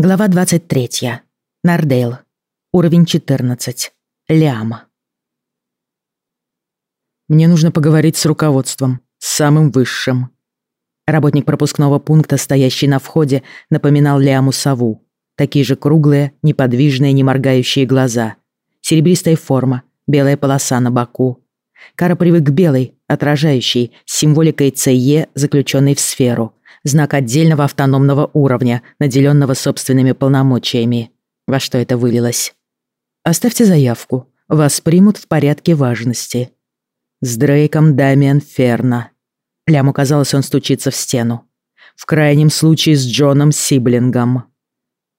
Глава 23. Нардейл. Уровень 14. Лиама. Мне нужно поговорить с руководством, с самым высшим. Работник пропускного пункта, стоящий на входе, напоминал Лиаму сову. Такие же круглые, неподвижные, не моргающие глаза. Серебристая форма, белая полоса на боку. Кара привык к белой, отражающей, с символикой ЦЕ, заключенной в сферу — знак отдельного автономного уровня, наделенного собственными полномочиями. Во что это вылилось? Оставьте заявку. Вас примут в порядке важности. С Дрейком Дамиан Ферна. Ляму казалось, он стучится в стену. В крайнем случае с Джоном Сиблингом.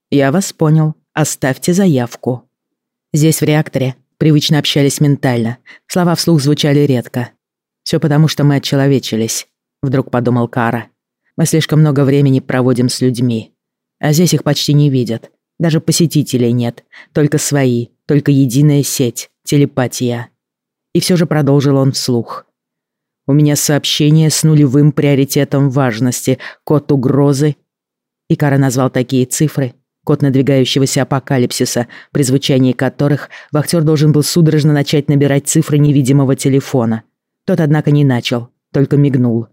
Я вас понял. Оставьте заявку. Здесь, в реакторе, привычно общались ментально. Слова вслух звучали редко. Все потому, что мы отчеловечились, вдруг подумал Кара. Мы слишком много времени проводим с людьми. А здесь их почти не видят. Даже посетителей нет. Только свои, только единая сеть, телепатия. И все же продолжил он вслух. У меня сообщение с нулевым приоритетом важности, код угрозы. И Кара назвал такие цифры, код надвигающегося апокалипсиса, при звучании которых вахтер должен был судорожно начать набирать цифры невидимого телефона. Тот, однако, не начал, только мигнул.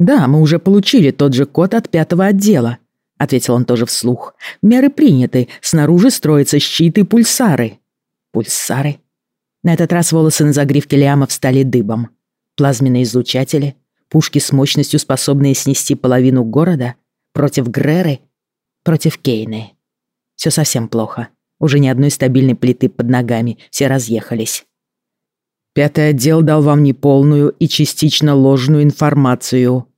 «Да, мы уже получили тот же код от пятого отдела», — ответил он тоже вслух. «Меры приняты. Снаружи строятся щиты пульсары». «Пульсары?» На этот раз волосы на загривке Лиама встали дыбом. Плазменные излучатели, пушки с мощностью, способные снести половину города, против Греры, против Кейны. Все совсем плохо. Уже ни одной стабильной плиты под ногами, все разъехались. Пятый отдел дал вам неполную и частично ложную информацию.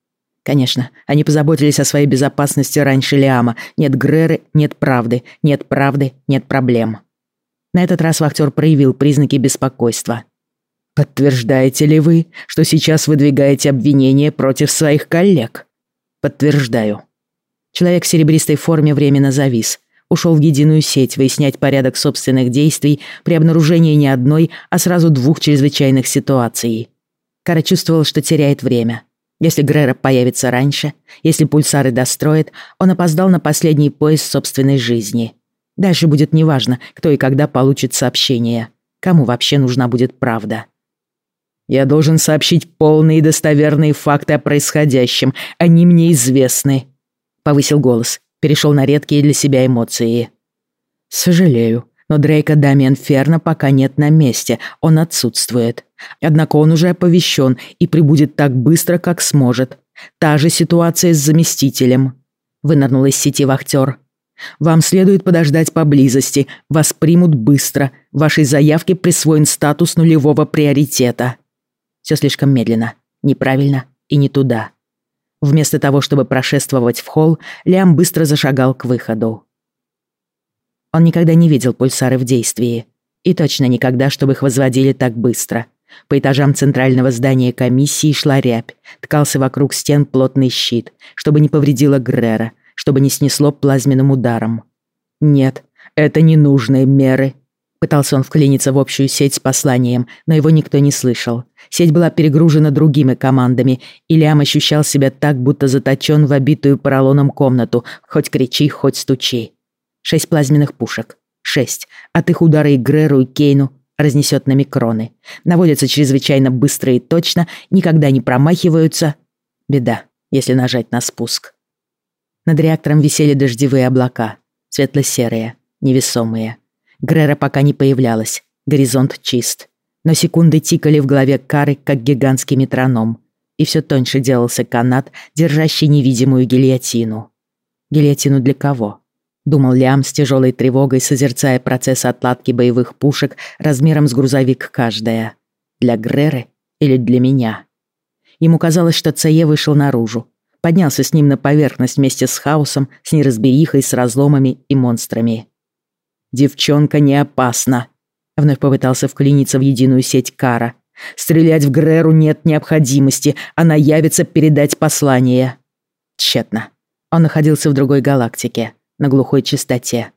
Конечно, они позаботились о своей безопасности раньше Лиама. Нет Греры, нет правды. Нет правды, нет проблем. На этот раз вахтер проявил признаки беспокойства. «Подтверждаете ли вы, что сейчас выдвигаете обвинения против своих коллег?» «Подтверждаю». Человек в серебристой форме временно завис. Ушел в единую сеть выяснять порядок собственных действий при обнаружении не одной, а сразу двух чрезвычайных ситуаций. Кара чувствовал, что теряет время. Если Грера появится раньше, если пульсары достроит, он опоздал на последний поезд собственной жизни. Дальше будет неважно, кто и когда получит сообщение. Кому вообще нужна будет правда. Я должен сообщить полные и достоверные факты о происходящем. Они мне известны. Повысил голос, перешел на редкие для себя эмоции. Сожалею, но Дрейка Дамиан Ферна пока нет на месте, он отсутствует. Однако он уже оповещен и прибудет так быстро, как сможет. Та же ситуация с заместителем. Вынырнул из сети вахтер. Вам следует подождать поблизости, вас примут быстро, вашей заявке присвоен статус нулевого приоритета. Все слишком медленно, неправильно и не туда. Вместо того, чтобы прошествовать в холл, Лям быстро зашагал к выходу. Он никогда не видел пульсары в действии. И точно никогда, чтобы их возводили так быстро. По этажам центрального здания комиссии шла рябь. Ткался вокруг стен плотный щит, чтобы не повредило Грера, чтобы не снесло плазменным ударом. Нет, это ненужные меры. Пытался он вклиниться в общую сеть с посланием, но его никто не слышал. Сеть была перегружена другими командами, и Лиам ощущал себя так, будто заточен в обитую поролоном комнату, хоть кричи, хоть стучи. Шесть плазменных пушек. Шесть. От их удара и Греру, и Кейну разнесет на микроны. Наводятся чрезвычайно быстро и точно, никогда не промахиваются. Беда, если нажать на спуск. Над реактором висели дождевые облака. Светло-серые, невесомые. Грера пока не появлялась. Горизонт чист. Но секунды тикали в голове Кары, как гигантский метроном. И все тоньше делался канат, держащий невидимую гильотину. Гильотину для кого? Думал Лиам с тяжелой тревогой, созерцая процесс отладки боевых пушек размером с грузовик каждая. Для Греры или для меня? Ему казалось, что Цае вышел наружу. Поднялся с ним на поверхность вместе с хаосом, с неразберихой, с разломами и монстрами. «Девчонка не опасна», — вновь попытался вклиниться в единую сеть Кара. «Стрелять в Греру нет необходимости, она явится передать послание». Тщетно. Он находился в другой галактике на глухой чистоте.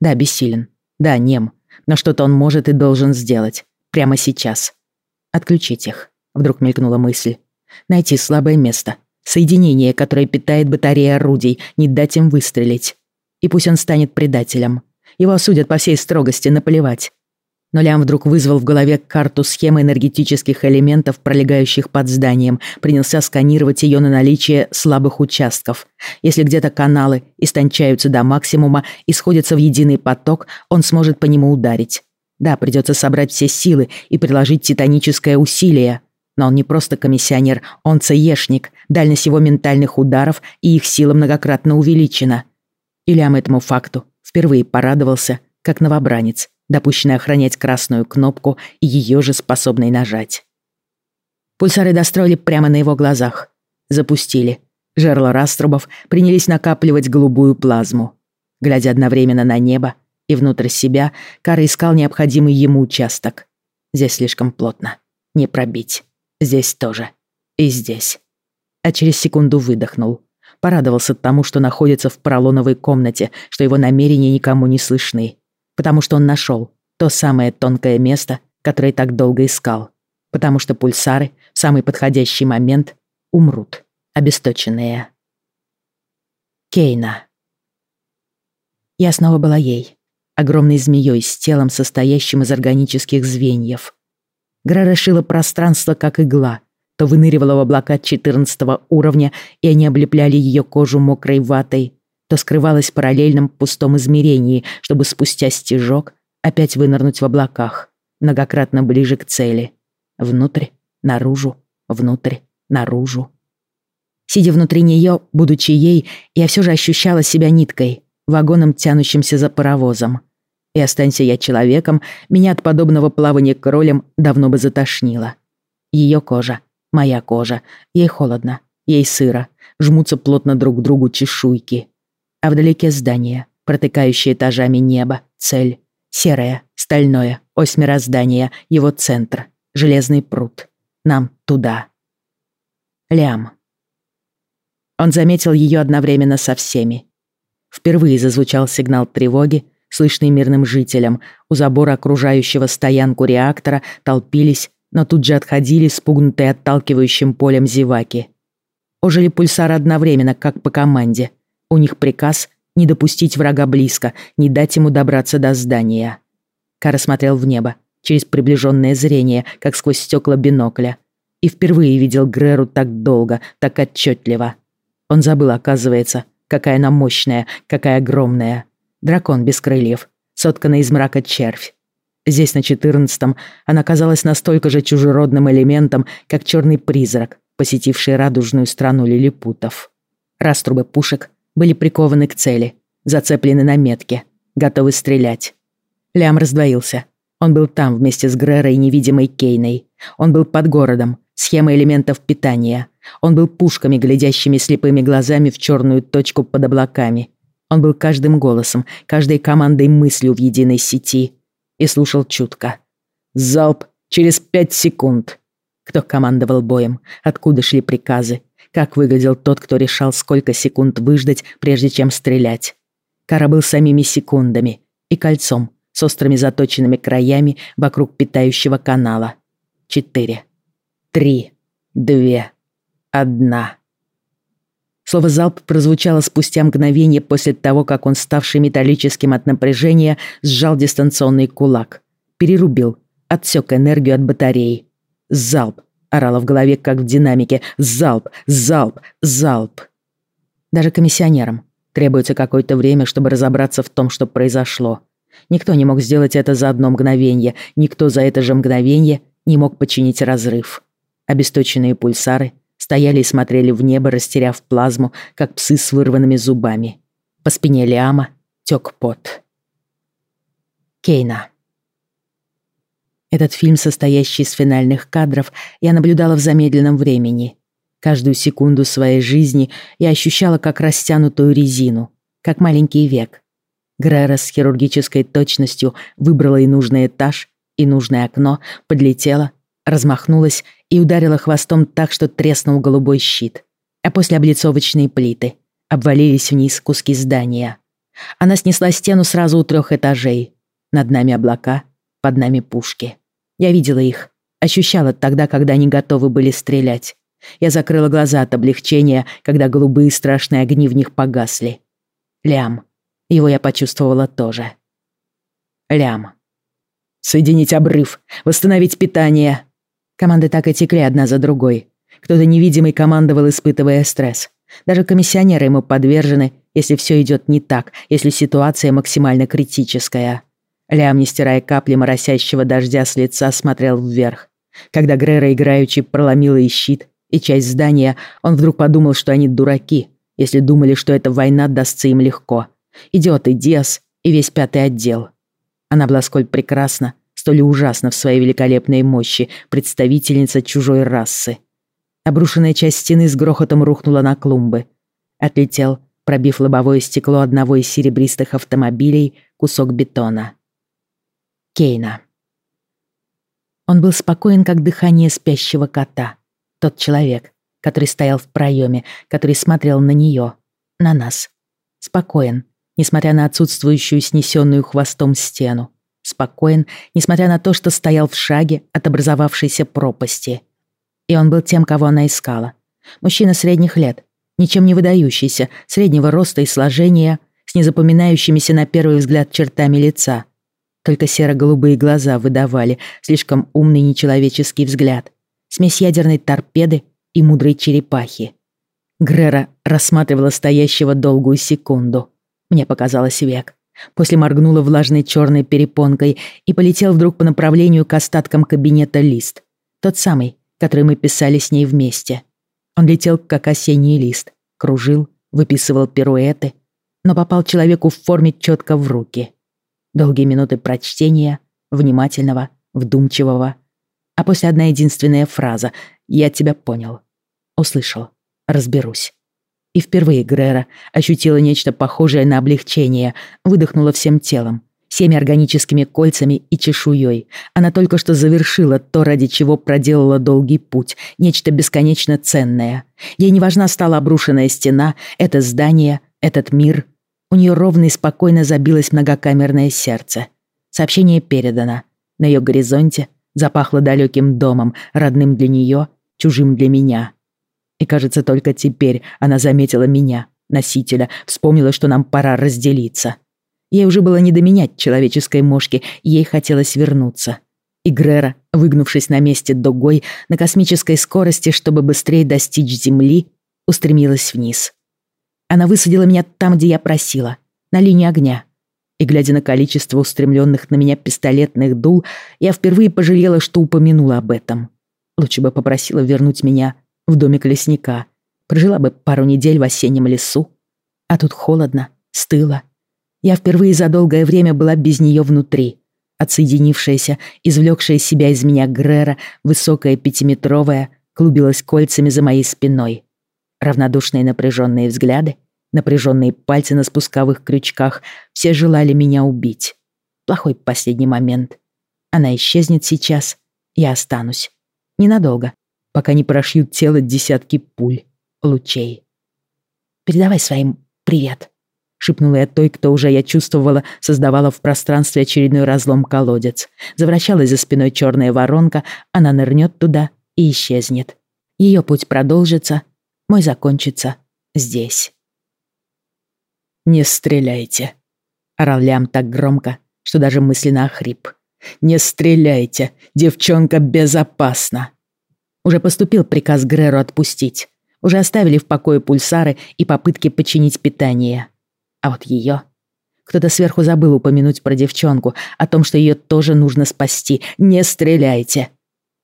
Да, бессилен. Да, нем. Но что-то он может и должен сделать. Прямо сейчас. Отключить их. Вдруг мелькнула мысль. Найти слабое место. Соединение, которое питает батареи орудий. Не дать им выстрелить. И пусть он станет предателем. Его осудят по всей строгости, наплевать. Но Лям вдруг вызвал в голове карту схемы энергетических элементов, пролегающих под зданием, принялся сканировать ее на наличие слабых участков. Если где-то каналы истончаются до максимума и сходятся в единый поток, он сможет по нему ударить. Да, придется собрать все силы и приложить титаническое усилие. Но он не просто комиссионер, он цеешник, дальность его ментальных ударов и их сила многократно увеличена. И Лям этому факту впервые порадовался, как новобранец, допущенный охранять красную кнопку и ее же способный нажать. Пульсары достроили прямо на его глазах. Запустили. Жерла раструбов принялись накапливать голубую плазму. Глядя одновременно на небо и внутрь себя, Кара искал необходимый ему участок. Здесь слишком плотно. Не пробить. Здесь тоже. И здесь. А через секунду выдохнул. Порадовался тому, что находится в поролоновой комнате, что его намерения никому не слышны потому что он нашел то самое тонкое место, которое так долго искал, потому что пульсары в самый подходящий момент умрут, обесточенные. Кейна. Я снова была ей, огромной змеей с телом, состоящим из органических звеньев. Гра расшила пространство, как игла, то выныривала в облака 14 уровня, и они облепляли ее кожу мокрой ватой, то скрывалась в параллельном пустом измерении, чтобы спустя стежок опять вынырнуть в облаках, многократно ближе к цели. Внутрь, наружу, внутрь, наружу. Сидя внутри нее, будучи ей, я все же ощущала себя ниткой, вагоном, тянущимся за паровозом. И останься я человеком, меня от подобного плавания кролем давно бы затошнило. Ее кожа, моя кожа, ей холодно, ей сыро, жмутся плотно друг к другу чешуйки а вдалеке здание, протыкающее этажами небо, цель. Серое, стальное, ось мироздания, его центр, железный пруд. Нам туда. Лям. Он заметил ее одновременно со всеми. Впервые зазвучал сигнал тревоги, слышный мирным жителям. У забора окружающего стоянку реактора толпились, но тут же отходили, спугнутые отталкивающим полем зеваки. Ожили пульсары одновременно, как по команде. У них приказ не допустить врага близко, не дать ему добраться до здания. Кара смотрел в небо, через приближенное зрение, как сквозь стекла бинокля. И впервые видел Греру так долго, так отчетливо. Он забыл, оказывается, какая она мощная, какая огромная. Дракон без крыльев, сотканный из мрака червь. Здесь, на четырнадцатом, она казалась настолько же чужеродным элементом, как черный призрак, посетивший радужную страну лилипутов. Раструбы пушек были прикованы к цели, зацеплены на метке, готовы стрелять. Лям раздвоился. Он был там вместе с Грерой и невидимой Кейной. Он был под городом, схемой элементов питания. Он был пушками, глядящими слепыми глазами в черную точку под облаками. Он был каждым голосом, каждой командой мыслью в единой сети. И слушал чутко. «Залп через пять секунд!» Кто командовал боем? Откуда шли приказы? Как выглядел тот, кто решал, сколько секунд выждать, прежде чем стрелять? Кара был самими секундами и кольцом с острыми заточенными краями вокруг питающего канала. Четыре. Три. Две. Одна. Слово «залп» прозвучало спустя мгновение после того, как он, ставший металлическим от напряжения, сжал дистанционный кулак. Перерубил, отсек энергию от батареи. Залп. Орала в голове, как в динамике. Залп, залп, залп. Даже комиссионерам требуется какое-то время, чтобы разобраться в том, что произошло. Никто не мог сделать это за одно мгновение. Никто за это же мгновение не мог починить разрыв. Обесточенные пульсары стояли и смотрели в небо, растеряв плазму, как псы с вырванными зубами. По спине Лиама тек пот. Кейна. Этот фильм, состоящий из финальных кадров, я наблюдала в замедленном времени. Каждую секунду своей жизни я ощущала как растянутую резину, как маленький век. Грера с хирургической точностью выбрала и нужный этаж, и нужное окно, подлетела, размахнулась и ударила хвостом так, что треснул голубой щит. А после облицовочные плиты обвалились вниз куски здания. Она снесла стену сразу у трех этажей. Над нами облака, под нами пушки. Я видела их, ощущала тогда, когда они готовы были стрелять. Я закрыла глаза от облегчения, когда голубые страшные огни в них погасли. Лям. Его я почувствовала тоже. Лям. «Соединить обрыв! Восстановить питание!» Команды так и текли одна за другой. Кто-то невидимый командовал, испытывая стресс. Даже комиссионеры ему подвержены, если все идет не так, если ситуация максимально критическая. Лям, не стирая капли моросящего дождя с лица, смотрел вверх. Когда Грера играючи проломила и щит, и часть здания, он вдруг подумал, что они дураки, если думали, что эта война дастся им легко. Идиоты Диас и весь пятый отдел. Она была сколь прекрасна, столь ужасна в своей великолепной мощи, представительница чужой расы. Обрушенная часть стены с грохотом рухнула на клумбы. Отлетел, пробив лобовое стекло одного из серебристых автомобилей, кусок бетона. Кейна. Он был спокоен, как дыхание спящего кота. Тот человек, который стоял в проеме, который смотрел на нее, на нас. Спокоен, несмотря на отсутствующую снесенную хвостом стену. Спокоен, несмотря на то, что стоял в шаге от образовавшейся пропасти. И он был тем, кого она искала. Мужчина средних лет, ничем не выдающийся, среднего роста и сложения, с незапоминающимися на первый взгляд чертами лица. Только серо-голубые глаза выдавали слишком умный нечеловеческий взгляд. Смесь ядерной торпеды и мудрой черепахи. Грера рассматривала стоящего долгую секунду. Мне показалось век. После моргнула влажной черной перепонкой и полетел вдруг по направлению к остаткам кабинета лист. Тот самый, который мы писали с ней вместе. Он летел, как осенний лист, кружил, выписывал пируэты, но попал человеку в форме четко в руки. Долгие минуты прочтения, внимательного, вдумчивого. А после одна единственная фраза «Я тебя понял». Услышал. Разберусь. И впервые Грера ощутила нечто похожее на облегчение, выдохнула всем телом, всеми органическими кольцами и чешуей. Она только что завершила то, ради чего проделала долгий путь, нечто бесконечно ценное. Ей не важна стала обрушенная стена, это здание, этот мир, у нее ровно и спокойно забилось многокамерное сердце. Сообщение передано. На ее горизонте запахло далеким домом, родным для нее, чужим для меня. И кажется, только теперь она заметила меня, носителя, вспомнила, что нам пора разделиться. Ей уже было не доменять человеческой мошки, ей хотелось вернуться. И Грера, выгнувшись на месте дугой, на космической скорости, чтобы быстрее достичь Земли, устремилась вниз. Она высадила меня там, где я просила, на линии огня. И, глядя на количество устремленных на меня пистолетных дул, я впервые пожалела, что упомянула об этом. Лучше бы попросила вернуть меня в домик лесника. Прожила бы пару недель в осеннем лесу. А тут холодно, стыло. Я впервые за долгое время была без нее внутри. Отсоединившаяся, извлекшая себя из меня Грера, высокая пятиметровая, клубилась кольцами за моей спиной. Равнодушные напряженные взгляды, напряженные пальцы на спусковых крючках, все желали меня убить. Плохой последний момент. Она исчезнет сейчас, я останусь. Ненадолго, пока не прошьют тело десятки пуль, лучей. «Передавай своим привет», — шепнула я той, кто уже, я чувствовала, создавала в пространстве очередной разлом-колодец. Завращалась за спиной черная воронка, она нырнет туда и исчезнет. Ее путь продолжится, мой закончится здесь. «Не стреляйте», — орал Лям так громко, что даже мысленно охрип. «Не стреляйте, девчонка безопасна». Уже поступил приказ Греру отпустить. Уже оставили в покое пульсары и попытки починить питание. А вот ее... Кто-то сверху забыл упомянуть про девчонку, о том, что ее тоже нужно спасти. Не стреляйте.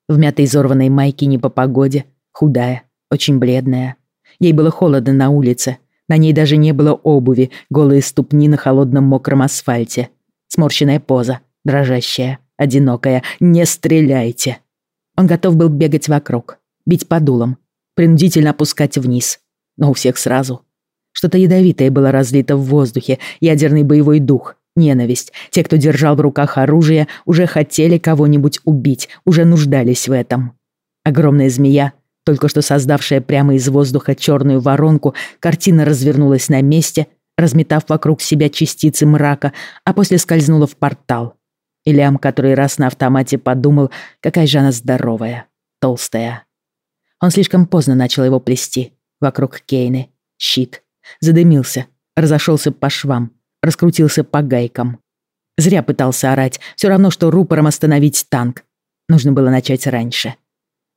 В мятой изорванной майке не по погоде, худая, очень бледная. Ей было холодно на улице. На ней даже не было обуви, голые ступни на холодном мокром асфальте. Сморщенная поза, дрожащая, одинокая. «Не стреляйте!» Он готов был бегать вокруг, бить по дулам, принудительно опускать вниз. Но у всех сразу. Что-то ядовитое было разлито в воздухе, ядерный боевой дух, ненависть. Те, кто держал в руках оружие, уже хотели кого-нибудь убить, уже нуждались в этом. Огромная змея только что создавшая прямо из воздуха черную воронку, картина развернулась на месте, разметав вокруг себя частицы мрака, а после скользнула в портал. Ильям который раз на автомате подумал, какая же она здоровая, толстая. Он слишком поздно начал его плести. Вокруг Кейны. Щит. Задымился. Разошелся по швам. раскрутился по гайкам. Зря пытался орать, все равно, что рупором остановить танк. Нужно было начать раньше.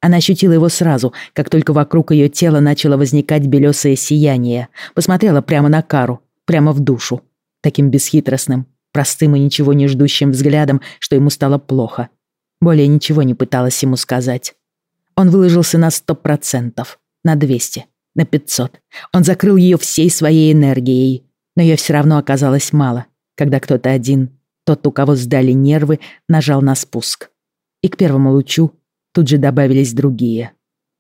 Она ощутила его сразу, как только вокруг ее тела начало возникать белесое сияние. Посмотрела прямо на Кару, прямо в душу. Таким бесхитростным, простым и ничего не ждущим взглядом, что ему стало плохо. Более ничего не пыталась ему сказать. Он выложился на сто процентов, на двести, на пятьсот. Он закрыл ее всей своей энергией, но ее все равно оказалось мало, когда кто-то один, тот, у кого сдали нервы, нажал на спуск. И к первому лучу тут же добавились другие.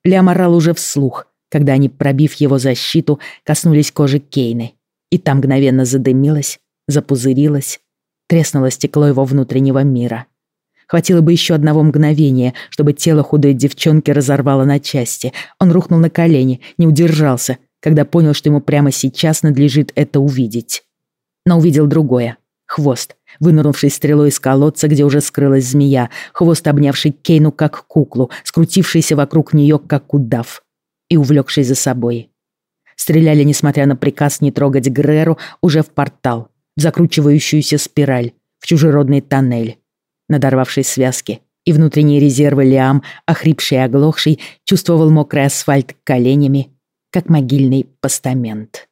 Лям орал уже вслух, когда они, пробив его защиту, коснулись кожи Кейны. И там мгновенно задымилось, запузырилось, треснуло стекло его внутреннего мира. Хватило бы еще одного мгновения, чтобы тело худой девчонки разорвало на части. Он рухнул на колени, не удержался, когда понял, что ему прямо сейчас надлежит это увидеть. Но увидел другое. Хвост, вынырнувший стрелой из колодца, где уже скрылась змея, хвост, обнявший Кейну как куклу, скрутившийся вокруг нее как удав и увлекший за собой. Стреляли, несмотря на приказ не трогать Греру, уже в портал, в закручивающуюся спираль, в чужеродный тоннель. Надорвавший связки и внутренние резервы Лиам, охрипший и оглохший, чувствовал мокрый асфальт коленями, как могильный постамент.